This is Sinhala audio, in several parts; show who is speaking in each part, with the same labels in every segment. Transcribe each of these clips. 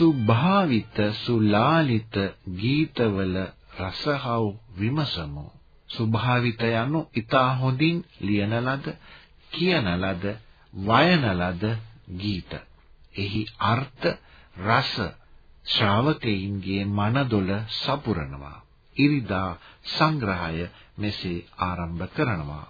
Speaker 1: සුභාවිත සුලාලිත ගීතවල රසහව විමසමු. සුභාවිත යනු ඊතා හොඳින් ලියන ලද කියන ලද වයන ලද ගීත. එහි අර්ථ රස ශ්‍රාවකයින්ගේ මනදොල සපුරනවා. ඉරිදා සංග්‍රහය මෙසේ ආරම්භ කරනවා.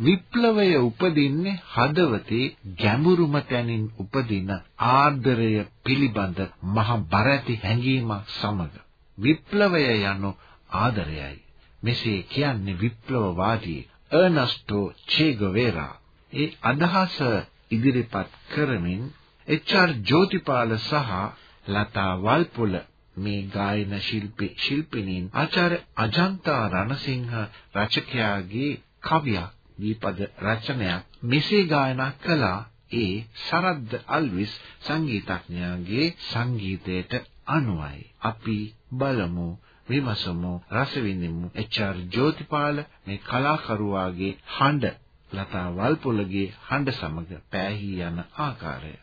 Speaker 1: විප්ලවය උපදින්නේ හදවතේ ගැඹුරුම තැනින් උපදින ආදරය පිළිබඳ මහ බරැති හැඟීමක් සමග. විප්ලවය යනු ආදරයයි. මෙසේ කියන්නේ විප්ලවවාදී අර්නස්ටෝ චේගවේරා ඒ අදහස ඉදිරිපත් කරමින් එච්.ආර්. ජෝතිපාල සහ ලතා වල්පොල මේ ගායන ශිල්පී ශිල්පිනීන් ආචාර්ය අජන්තා රණසිංහ රචකයාගේ කවියක්. දීපද රචනයක් මෙසේ ගායනා කළා ඒ සරද්ද අල්විස් සංගීතඥයාගේ සංගීතයට අනුවයි අපි බලමු විමසමු රස විඳිමු එච්.ආර්. ජෝතිපාල මේ කලාකරුවාගේ හඬ ලතා වල්පොලගේ හඬ සමග පෑහී යන ආකාරය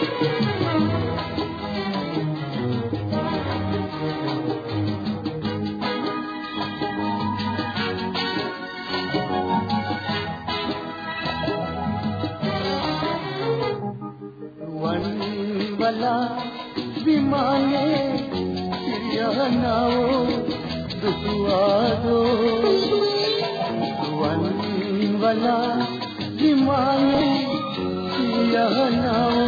Speaker 1: Thank you.
Speaker 2: නාවෝ දුසුආදෝ වන් වලා හිමායේ යහනාවෝ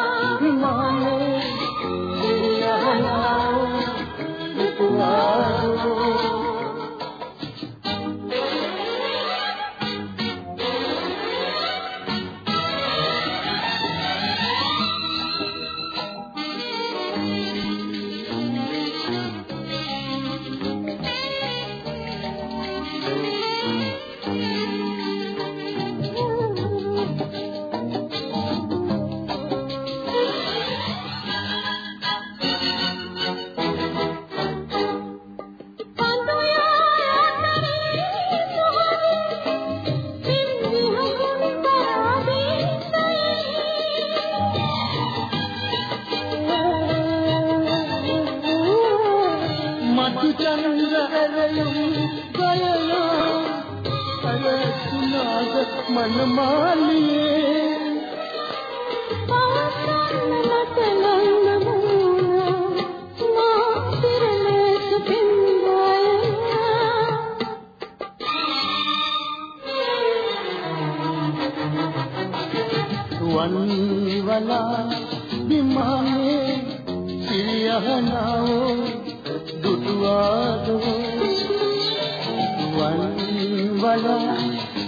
Speaker 2: වන්වලා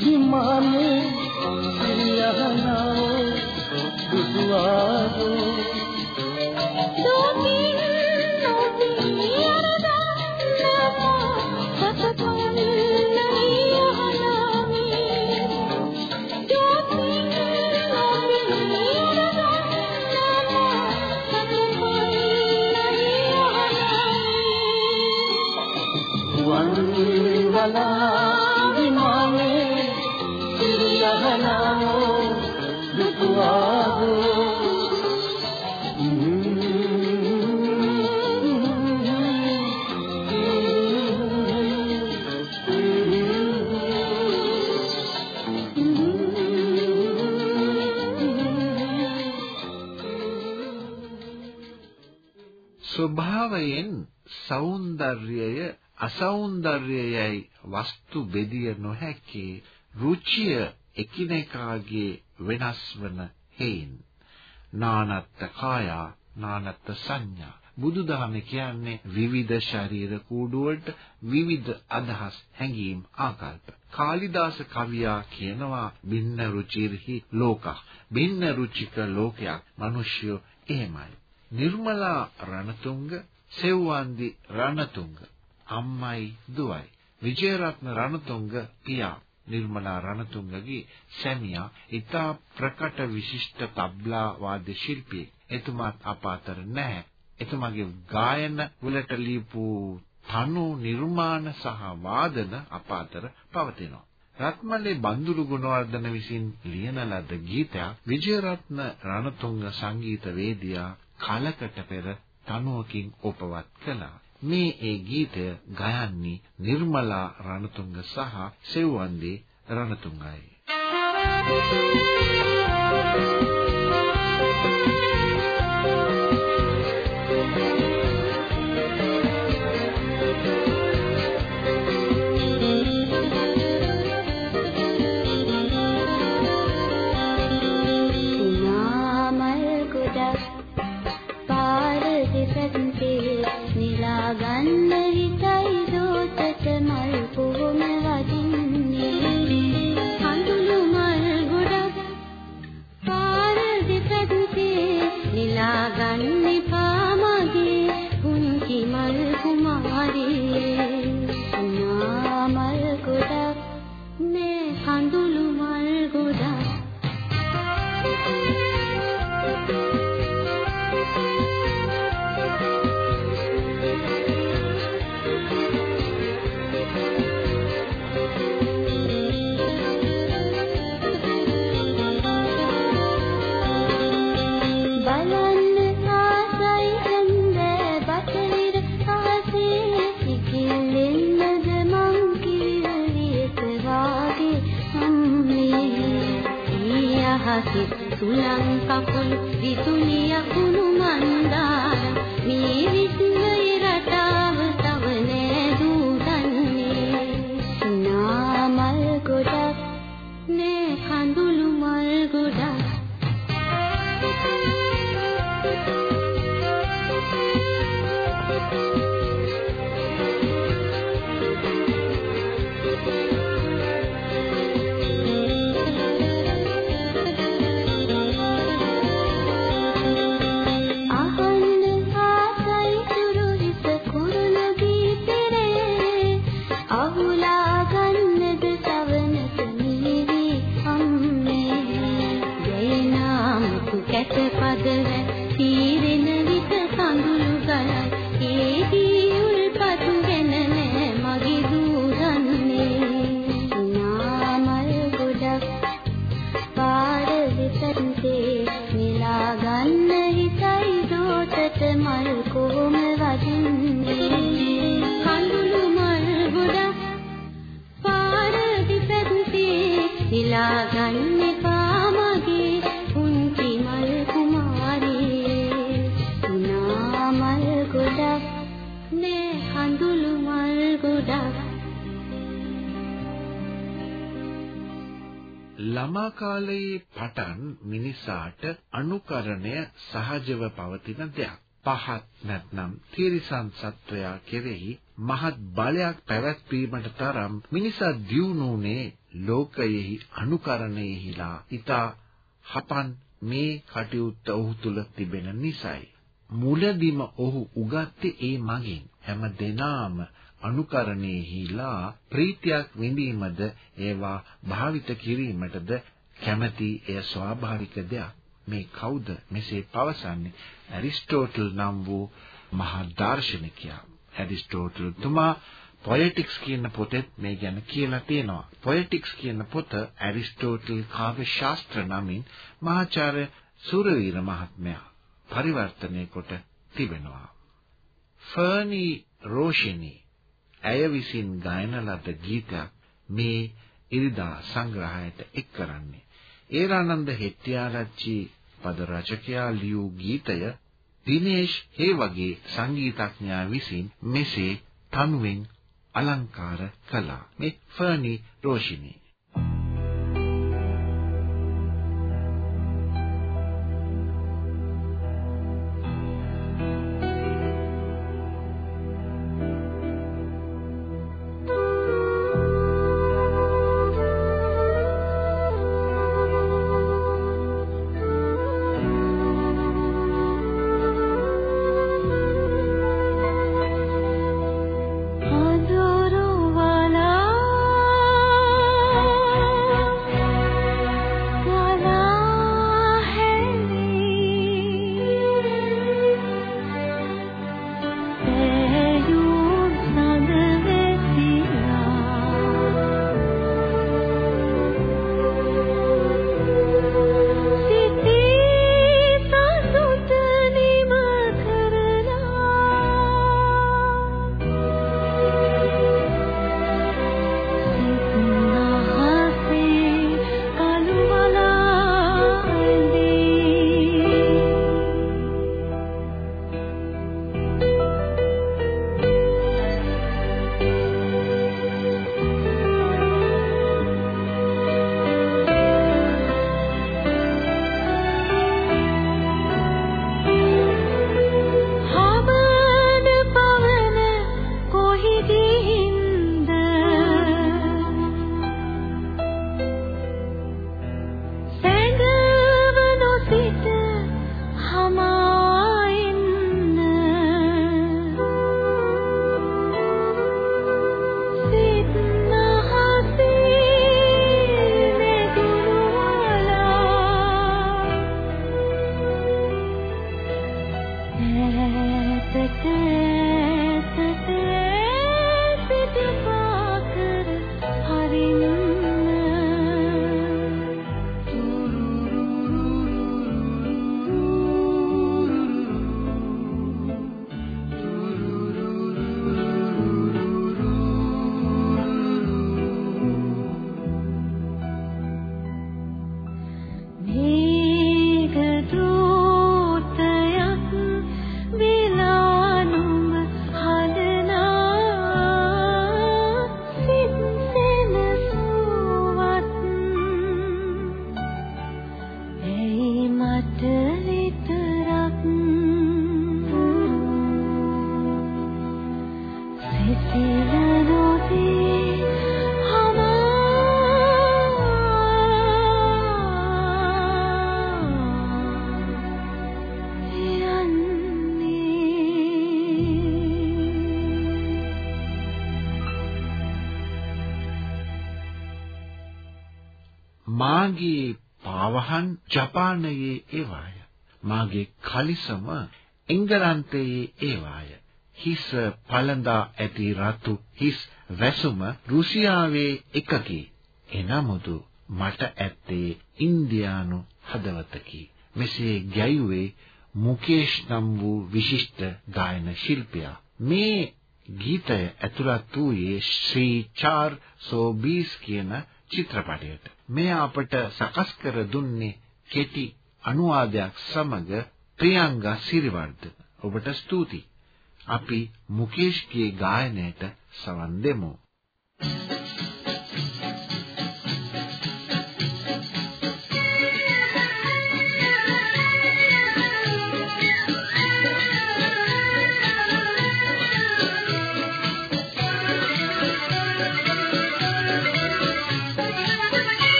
Speaker 2: විමානේ සිරියහනාවෝ දුටුවාදෝ
Speaker 3: ස්වභාවයෙන් సౌందර්යය අසෞන්දර්යයයි වස්තු බෙදිය නොහැකි රුචිය එකිනෙකාගේ වෙනස් වන හේයින් නානත්ත කාය නානත්ත සංඥා. බුදුදහම කියන්නේ විවිධ ශරීර කූඩුවලට විවිධ අදහස් හැඟීම් ආකල්ප. කාලිදාස කවියා කියනවා බින්න රුචිර්හි ලෝකා. බින්න රුචික ලෝකයක් මිනිස්යෝ එහෙමයි. නිර්මලා රණතුංග සෙව්වන්දි රණතුංග අම්මයි දුවයි. විජයරත්න රණතුංග පියා. නිර්මලා රණතුංගගේ සැමියා. ඉතා ප්‍රකට විශිෂ්ට තබ්ලා වාද්‍ය ශිල්පී එතුමාත් අප අතර නැහැ. එතුමාගේ ගායන වලට ලියපු තනු නිර්මාණ සහ වාදන අප අතර පවතිනවා. රත්මලේ බන්දුරු ගුණවර්ධන විසින් ලියන ලද ගීතයක් විජයරත්න රණතුංග සංගීත වේදියා කලකට පෙර තනුවකින් උපවත් කළා මේ ඒ ගීතය ගයන්නේ නිර්මලා රණතුංග සහ සෙව්වන්දේ රණතුංගයි. 什么 ගොඩක්.
Speaker 1: ළමා කාලයේ පටන් මිනිසාට අනුකරණය සහජව පවතින දෙයක්. පහත් නැත්නම් තිරිසන් සත්වයා කෙරෙහි මහත් බලයක් පැවැත්වීමට තරම් මිනිසා දියුණුනේ ලෝකයෙහි අනුකරණයෙහිලා ඊතා හපන් මේ කටයුත්ත ඔහු තුල තිබෙන නිසයි. මුලදිම ඔහු උගත්තේ ඒ මගින්. හැම දිනාම අනුකරණයෙහිලා ප්‍රීතියක් විඳීමද ඒවා භාවිත කිරීමටද කැමැති එය ස්වාභාවික දෙයක්. මේ කවුද මෙසේ පවසන්නේ? ඇරිස්ටෝටල් නම් වූ මහා දාර්ශනිකයා. ඇරිස්ටෝටල් තුමා පොයටික්ස් කියන පොතෙත් මේ ගැන කියලා තියෙනවා. පොයටික්ස් කියන පොත ඇරිස්ටෝටල් කාව්‍ය ශාස්ත්‍ර නමින් මහාචාර්ය සූරවීර මහත්මයා පරිවර්තනය කොට තිබෙනවා. ෆර්නි රෝෂිනි ඇය විසින් ගායන ලද ගීතයක් මේ ඉරිදා සංග්‍රහයට එක් කරන්නේ. ඒරානන්ද හෙට්ටිආරච්චි පද රචකයා ලියූ ගීතය දිනේෂ් හේවගේ සංගීතඥයා විසින් මෙසේ තනුවෙන් අලංකාර කළා. මේ ෆර්නි රෝෂිනි ජපානයේ ඒවාය. මාගේ කලිසම එංගලන්තයේ ඒවාය. හිස පළඳා ඇති රතු හිස් වැසුම රුසියාවේ එකකි. එනමුදු මට ඇත්තේ ඉන්දියානු හදවතකි. මෙසේ ගැයුවේ මුකේෂ් නම් වූ විශිෂ්ට ගායන ශිල්පියා. මේ ගීතය ඇතුළත් වූයේ ශ්‍රී චාර් සෝබීස් කියන චිත්‍රපටයට. මෙය අපට සකස් කර දුන්නේ කෙටි අනුවාදයක් සමග ප්‍රියංගා සිරිවර්ධන. ඔබට ස්තුතියි. අපි මුකේෂ්ගේ ගායනයට සවන් දෙමු. Thank you.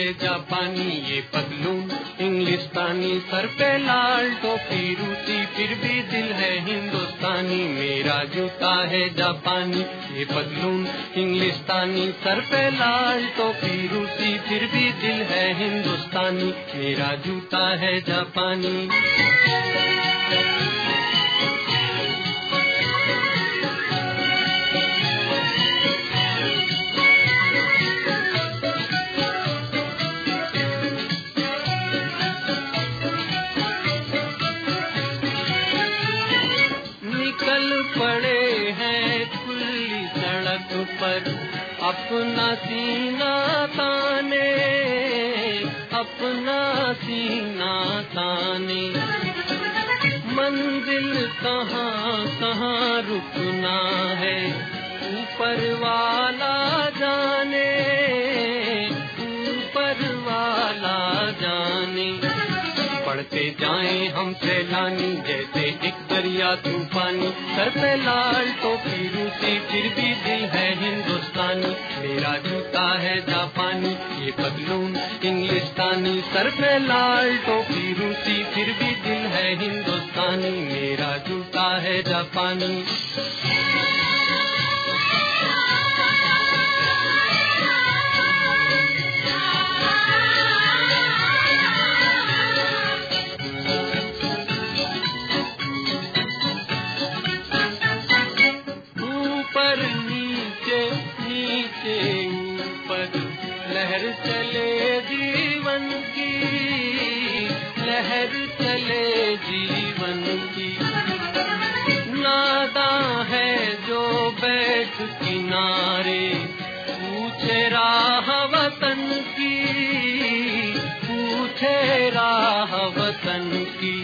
Speaker 4: ہے جاپانی یہ پگلون انگلستانی سر پہ لال ٹوپی روسی، پھر بھی دل ہے ہندوستانی، میرا جوتا ہے جاپانی، یہ پگلون انگلستانی سر پہ لال ٹوپی روسی، پھر بھی دل ہے ہندوستانی، میرا جوتا ہے جاپانی۔ پر اپنا سینا تانے، اپنا سینا تانے۔ منزل کہاں کہاں رکنا ہے؟ اوپر والا جان سے جائیں ہم سیلانی، جیسے ایک دریا طوفانی۔ سر پہ لال تو پیرو پھر بھی دل ہے ہندوستانی۔ میرا جوتا ہے جاپانی، یہ پتلون انگلستانی۔ سر پہ لال تو پھر سی پھر بھی دل ہے ہندوستانی۔ میرا جوتا ہے جاپانی۔ راہ وطن کی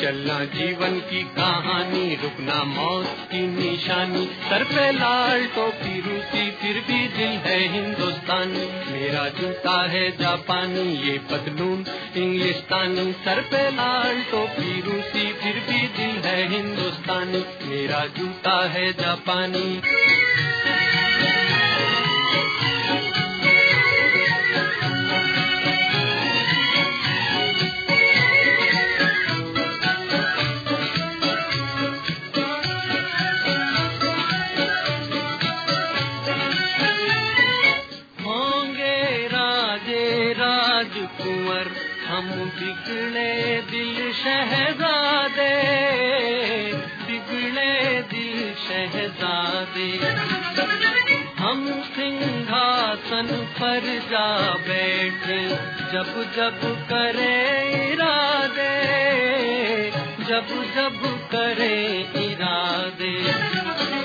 Speaker 4: چلنا جیون کی کہانی رکنا موت کی نشانی سر پہ لال ٹوپی روسی پھر بھی دل ہے ہندوستانی میرا جوتا ہے جاپانی یہ پتلون انگلستانی سر پہ لال ٹوپی روسی پھر بھی دل ہے ہندوستانی میرا جوتا ہے جاپانی سنگھاسن پر جا بیٹھ، جب جب کرے ارادے، جب جب کرے ارادے۔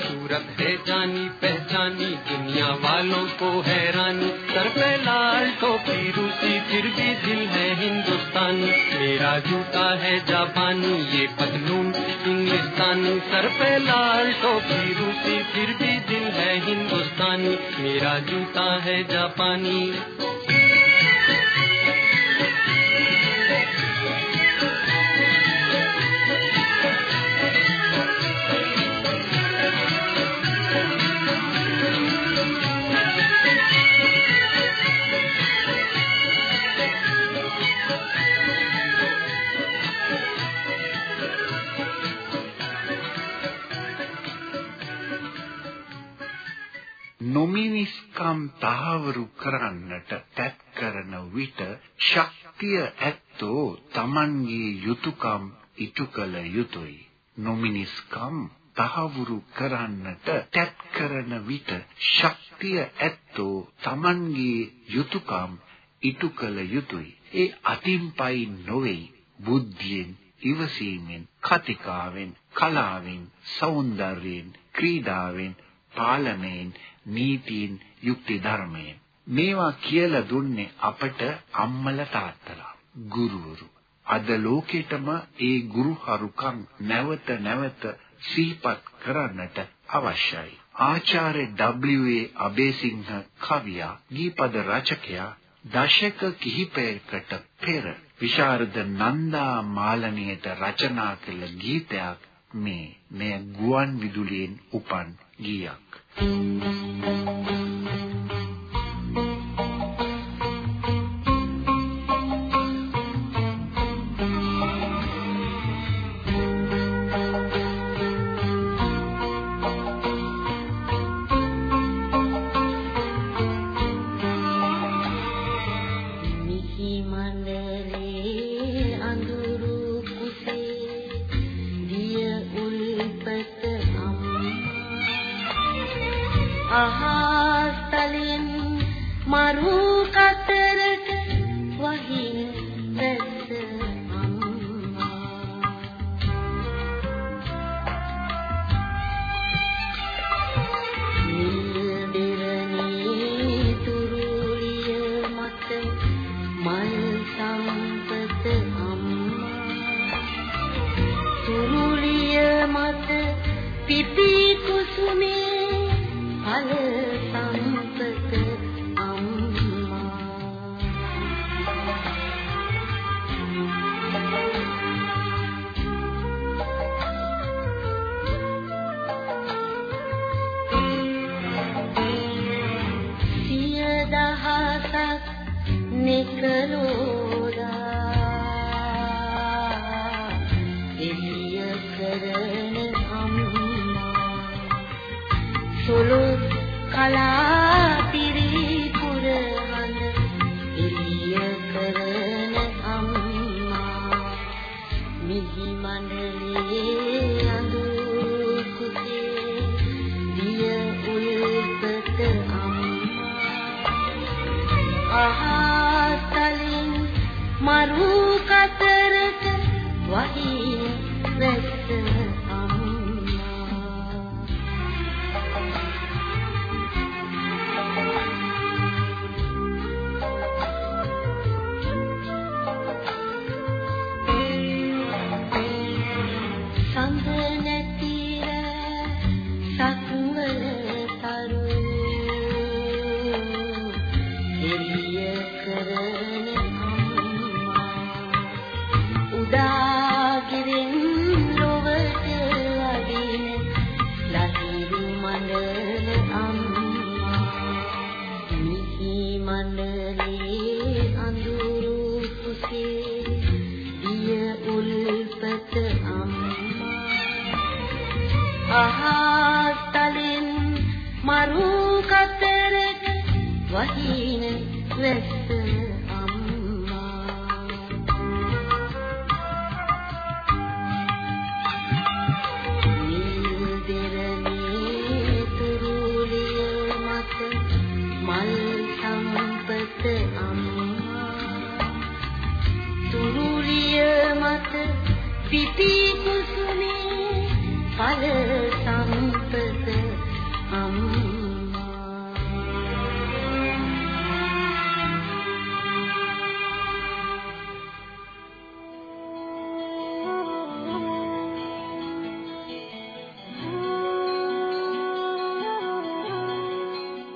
Speaker 4: صورت ہے جانی پہچانی، دنیا والوں کو حیرانی سر پہ لال ٹوپی روسی، پھر بھی دل ہے ہندوستانی میرا جوتا ہے جاپانی، یہ پتلون انگلستانی سر پہ لال ٹوپی روسی، پھر بھی دل ہے ہندوستانی میرا جوتا ہے
Speaker 1: جاپانی۔ තහවුරු කරන්නට තැත් කරන විට ශක්තිය ඇත්තෝ Tamanගේ යුතුයකම් ඉටු කළ යුතුය. නොමිනිස්කම් තහවුරු කරන්නට තැත් කරන විට ශක්තිය ඇත්තෝ Tamanගේ යුතුයකම් ඉටු කළ යුතුය. ඒ අතිම්පයි නොවේ. බුද්ධියෙන් ඉවසීමෙන් කතිකාවෙන් කලාවෙන් సౌందර්යයෙන් ක්‍රීඩාවෙන් පාලනයෙන් නීතියෙන් යුක්ති ධර්මයෙන් මේවා කියලා දුන්නේ අපට අම්මල තාත්තලා ගුරුවරු අද ලෝකෙටම ඒ ගුරුහරුකම් නැවත නැවත සිහිපත් කරන්නට අවශ්‍යයි ආචාර්ය W.A. අබේසිංහ කවියා ගීපද රචකයා දශක කිහිපයකට පෙර විශාරද නන්දා මාලනියට රචනා කළ ගීතයක් මේ මෙය ගුවන් විදුලියෙන් උපන් ගීයක් you.
Speaker 5: වහාතලින් මරු කතරට වහින වැස්ස